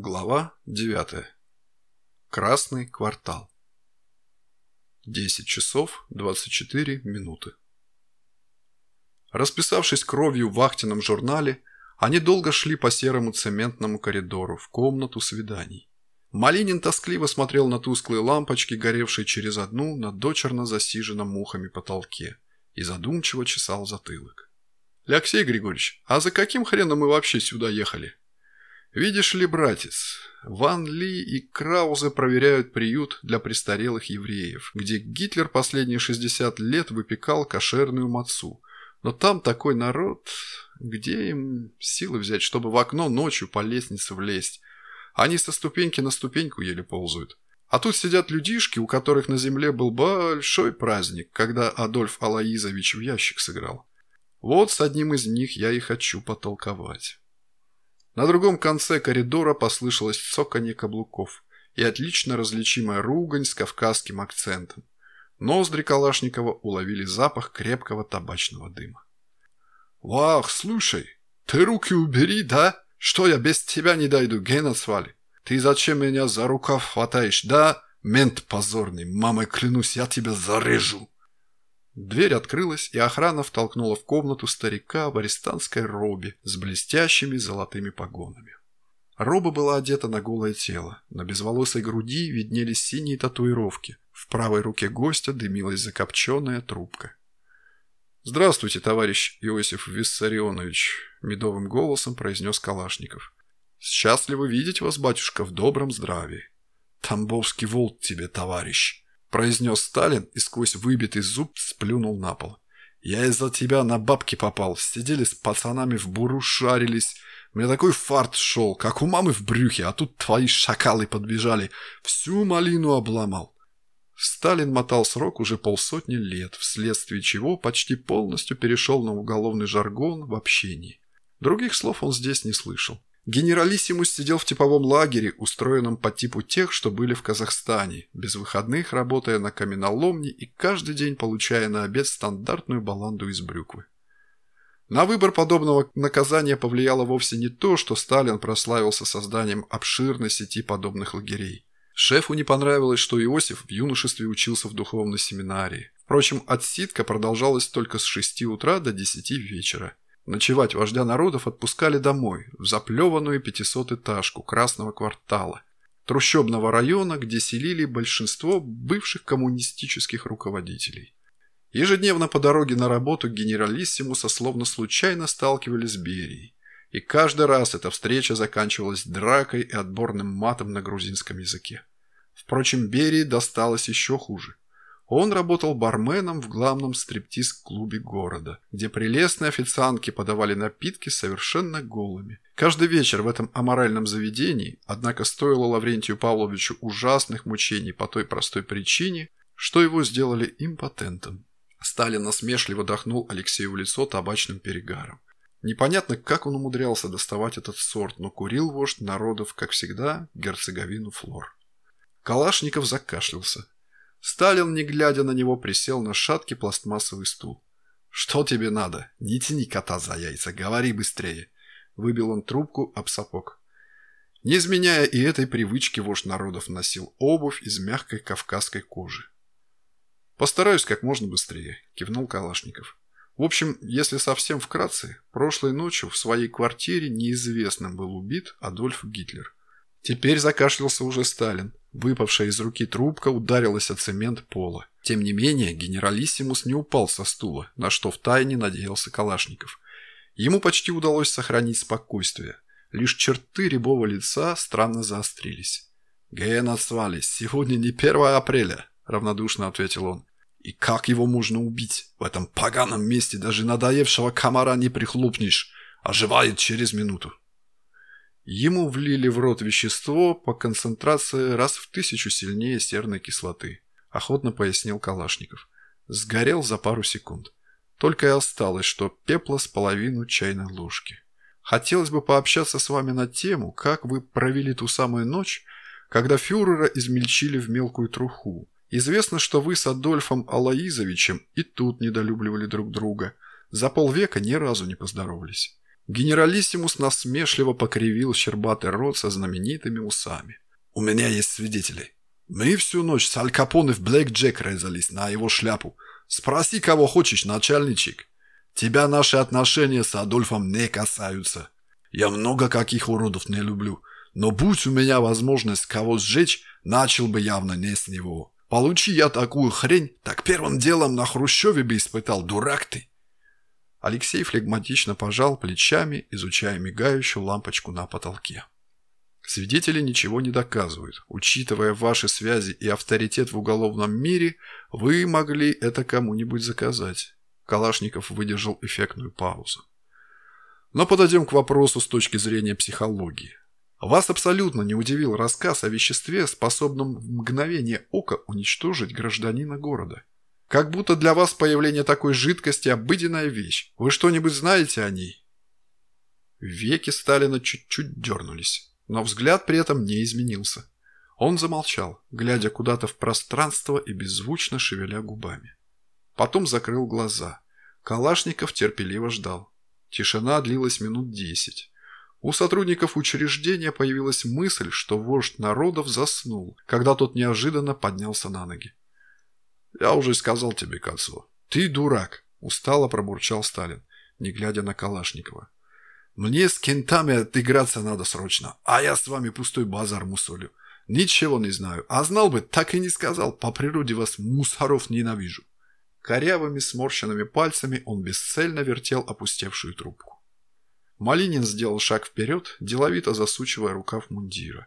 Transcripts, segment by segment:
Глава 9. Красный квартал. 10 часов 24 минуты. Расписавшись кровью в вахтенном журнале, они долго шли по серому цементному коридору в комнату свиданий. Малинин тоскливо смотрел на тусклые лампочки, горевшие через одну на дочерно засиженном мухами потолке, и задумчиво чесал затылок. «Алексей Григорьевич, а за каким хреном мы вообще сюда ехали?» Видишь ли, братец, Ван Ли и Краузе проверяют приют для престарелых евреев, где Гитлер последние 60 лет выпекал кошерную мацу. Но там такой народ, где им силы взять, чтобы в окно ночью по лестнице влезть? Они со ступеньки на ступеньку еле ползают. А тут сидят людишки, у которых на земле был большой праздник, когда Адольф Алаизович в ящик сыграл. Вот с одним из них я и хочу потолковать. На другом конце коридора послышалось цоканье каблуков и отлично различимая ругань с кавказским акцентом. Ноздри Калашникова уловили запах крепкого табачного дыма. «Вах, слушай, ты руки убери, да? Что я без тебя не дойду, Гена свали? Ты зачем меня за рукав хватаешь, да? Мент позорный, мамой клянусь, я тебя зарежу!» Дверь открылась, и охрана втолкнула в комнату старика в арестантской робе с блестящими золотыми погонами. Роба была одета на голое тело, на безволосой груди виднелись синие татуировки, в правой руке гостя дымилась закопченная трубка. «Здравствуйте, товарищ Иосиф Виссарионович», — медовым голосом произнес Калашников. «Счастливо видеть вас, батюшка, в добром здравии». «Тамбовский волк тебе, товарищ», – произнес Сталин и сквозь выбитый зуб сплюнул на пол. «Я из-за тебя на бабки попал. Сидели с пацанами в буру, шарились. Мне такой фарт шел, как у мамы в брюхе, а тут твои шакалы подбежали. Всю малину обломал». Сталин мотал срок уже полсотни лет, вследствие чего почти полностью перешел на уголовный жаргон в общении. Других слов он здесь не слышал. Генералиссимус сидел в типовом лагере, устроенном по типу тех, что были в Казахстане, без выходных работая на каменоломне и каждый день получая на обед стандартную баланду из брюквы. На выбор подобного наказания повлияло вовсе не то, что Сталин прославился созданием обширной сети подобных лагерей. Шефу не понравилось, что Иосиф в юношестве учился в духовной семинарии. Впрочем, отсидка продолжалась только с 6 утра до 10 вечера. Ночевать вождя народов отпускали домой, в заплеванную пятисотэтажку Красного квартала, трущобного района, где селили большинство бывших коммунистических руководителей. Ежедневно по дороге на работу генералиссимуса словно случайно сталкивались с Берией. И каждый раз эта встреча заканчивалась дракой и отборным матом на грузинском языке. Впрочем, Берии досталось еще хуже. Он работал барменом в главном стриптиз-клубе города, где прелестные официантки подавали напитки совершенно голыми. Каждый вечер в этом аморальном заведении, однако, стоило Лаврентию Павловичу ужасных мучений по той простой причине, что его сделали импотентом. Сталин насмешливо дохнул Алексею в лицо табачным перегаром. Непонятно, как он умудрялся доставать этот сорт, но курил вождь народов, как всегда, герцеговину флор. Калашников закашлялся. Сталин, не глядя на него, присел на шаткий пластмассовый стул. «Что тебе надо? Не тяни кота за яйца, говори быстрее!» Выбил он трубку об сапог. Не изменяя и этой привычки, вождь народов носил обувь из мягкой кавказской кожи. «Постараюсь как можно быстрее», – кивнул Калашников. В общем, если совсем вкратце, прошлой ночью в своей квартире неизвестным был убит Адольф Гитлер. Теперь закашлялся уже Сталин. Выпавшая из руки трубка ударилась о цемент пола. Тем не менее, генералиссимус не упал со стула, на что втайне надеялся Калашников. Ему почти удалось сохранить спокойствие. Лишь черты рябого лица странно заострились. «Ген отсвались, сегодня не 1 апреля», – равнодушно ответил он. «И как его можно убить? В этом поганом месте даже надоевшего комара не прихлопнешь. Оживает через минуту». Ему влили в рот вещество по концентрации раз в тысячу сильнее серной кислоты, охотно пояснил Калашников. Сгорел за пару секунд. Только и осталось, что пепла с половину чайной ложки. Хотелось бы пообщаться с вами на тему, как вы провели ту самую ночь, когда фюрера измельчили в мелкую труху. Известно, что вы с Адольфом Алаизовичем и тут недолюбливали друг друга. За полвека ни разу не поздоровались. Генералиссимус насмешливо покривил щербатый рот со знаменитыми усами. «У меня есть свидетели. Мы всю ночь с Аль Капоне в Блэк Джек резались на его шляпу. Спроси, кого хочешь, начальничек. Тебя наши отношения с Адольфом не касаются. Я много каких уродов не люблю, но будь у меня возможность кого сжечь, начал бы явно не с него. Получи я такую хрень, так первым делом на Хрущеве бы испытал, дурак ты. Алексей флегматично пожал плечами, изучая мигающую лампочку на потолке. Свидетели ничего не доказывают. Учитывая ваши связи и авторитет в уголовном мире, вы могли это кому-нибудь заказать. Калашников выдержал эффектную паузу. Но подойдем к вопросу с точки зрения психологии. Вас абсолютно не удивил рассказ о веществе, способном в мгновение ока уничтожить гражданина города. Как будто для вас появление такой жидкости – обыденная вещь. Вы что-нибудь знаете о ней?» Веки Сталина чуть-чуть дернулись, но взгляд при этом не изменился. Он замолчал, глядя куда-то в пространство и беззвучно шевеля губами. Потом закрыл глаза. Калашников терпеливо ждал. Тишина длилась минут десять. У сотрудников учреждения появилась мысль, что вождь народов заснул, когда тот неожиданно поднялся на ноги. «Я уже сказал тебе к отцу. Ты дурак!» – устало пробурчал Сталин, не глядя на Калашникова. «Мне с кентами отыграться надо срочно, а я с вами пустой базар мусолю. Ничего не знаю, а знал бы, так и не сказал. По природе вас, мусоров, ненавижу». Корявыми сморщенными пальцами он бесцельно вертел опустевшую трубку. Малинин сделал шаг вперед, деловито засучивая рукав мундира.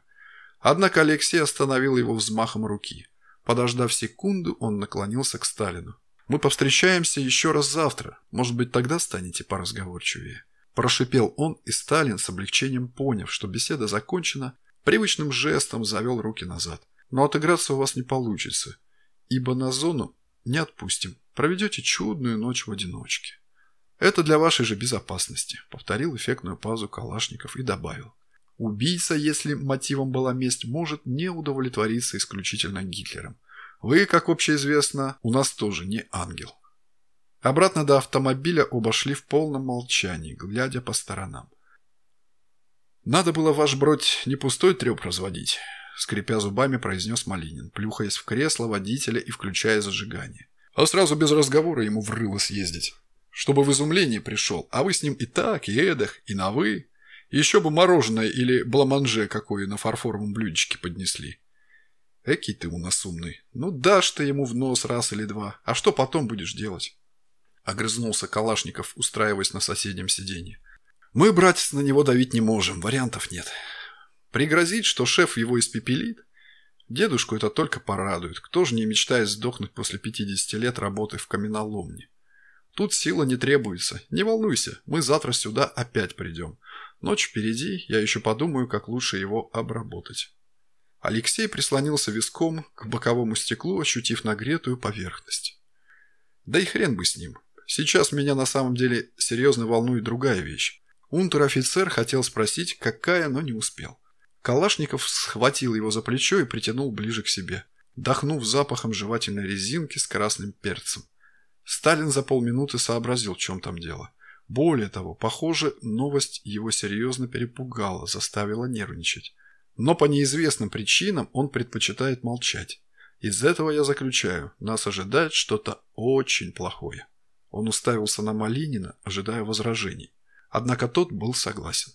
Однако Алексей остановил его взмахом руки – Подождав секунду, он наклонился к Сталину. «Мы повстречаемся еще раз завтра. Может быть, тогда станете поразговорчивее». Прошипел он, и Сталин, с облегчением поняв, что беседа закончена, привычным жестом завел руки назад. «Но отыграться у вас не получится, ибо на зону не отпустим. Проведете чудную ночь в одиночке». «Это для вашей же безопасности», — повторил эффектную пазу Калашников и добавил. Убийца, если мотивом была месть, может не удовлетвориться исключительно Гитлером. Вы, как общеизвестно, у нас тоже не ангел. Обратно до автомобиля оба шли в полном молчании, глядя по сторонам. «Надо было ваш бродь не пустой треп разводить», — скрипя зубами, произнес Малинин, плюхаясь в кресло водителя и включая зажигание. «А сразу без разговора ему в рыло съездить, чтобы в изумление пришел, а вы с ним и так, и эдах, и на «вы». Еще бы мороженое или бламанже какое на фарфоровом блюдечке поднесли. Экий ты у нас умный. Ну дашь ты ему в нос раз или два. А что потом будешь делать? Огрызнулся Калашников, устраиваясь на соседнем сиденье. Мы, братец, на него давить не можем, вариантов нет. Пригрозить, что шеф его испепелит? Дедушку это только порадует. Кто же не мечтает сдохнуть после 50 лет работы в каменоломне? Тут сила не требуется. Не волнуйся, мы завтра сюда опять придем. Ночь впереди, я еще подумаю, как лучше его обработать. Алексей прислонился виском к боковому стеклу, ощутив нагретую поверхность. Да и хрен бы с ним. Сейчас меня на самом деле серьезно волнует другая вещь. Унтер-офицер хотел спросить, какая, но не успел. Калашников схватил его за плечо и притянул ближе к себе, дохнув запахом жевательной резинки с красным перцем. Сталин за полминуты сообразил, в чем там дело – более того, похоже, новость его серьезно перепугала, заставила нервничать. Но по неизвестным причинам он предпочитает молчать. Из этого я заключаю, нас ожидает что-то очень плохое. Он уставился на Малинина, ожидая возражений. Однако тот был согласен.